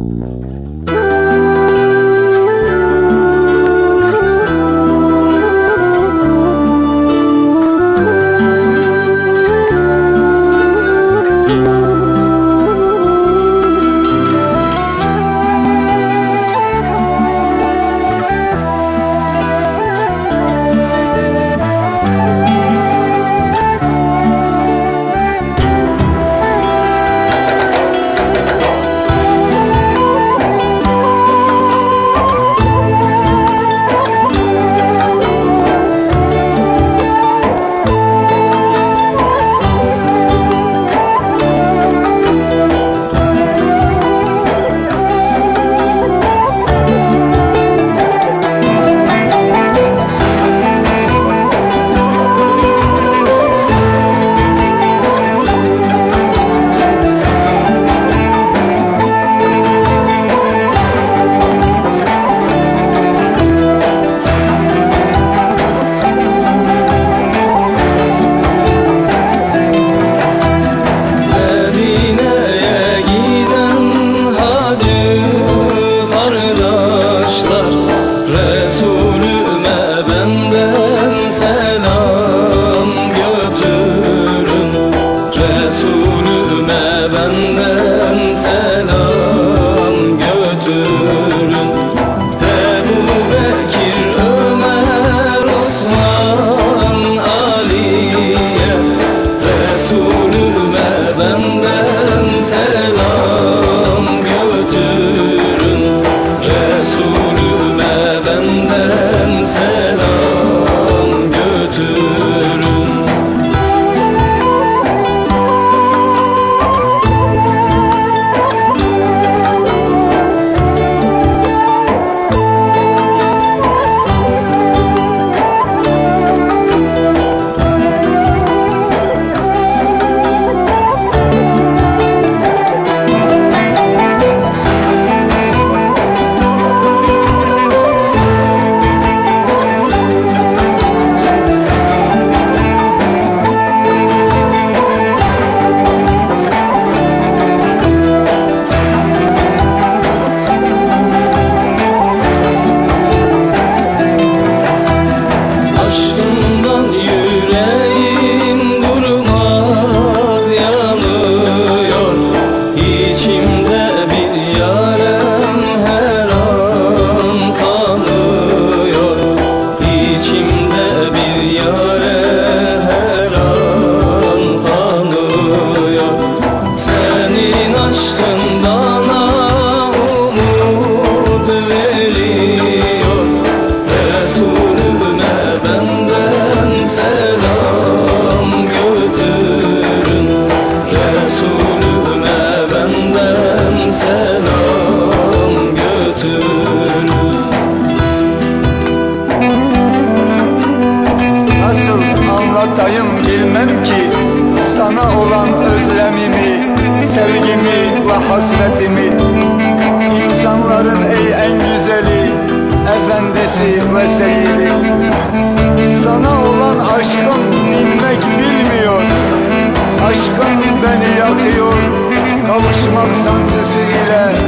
Música sevgimi ve hasretimi. İnsanların ey en güzeli Efendisi ve seyidi Sana olan aşkım inmek bilmiyor. Aşkım beni yakıyor Kavuşmak sancısı ile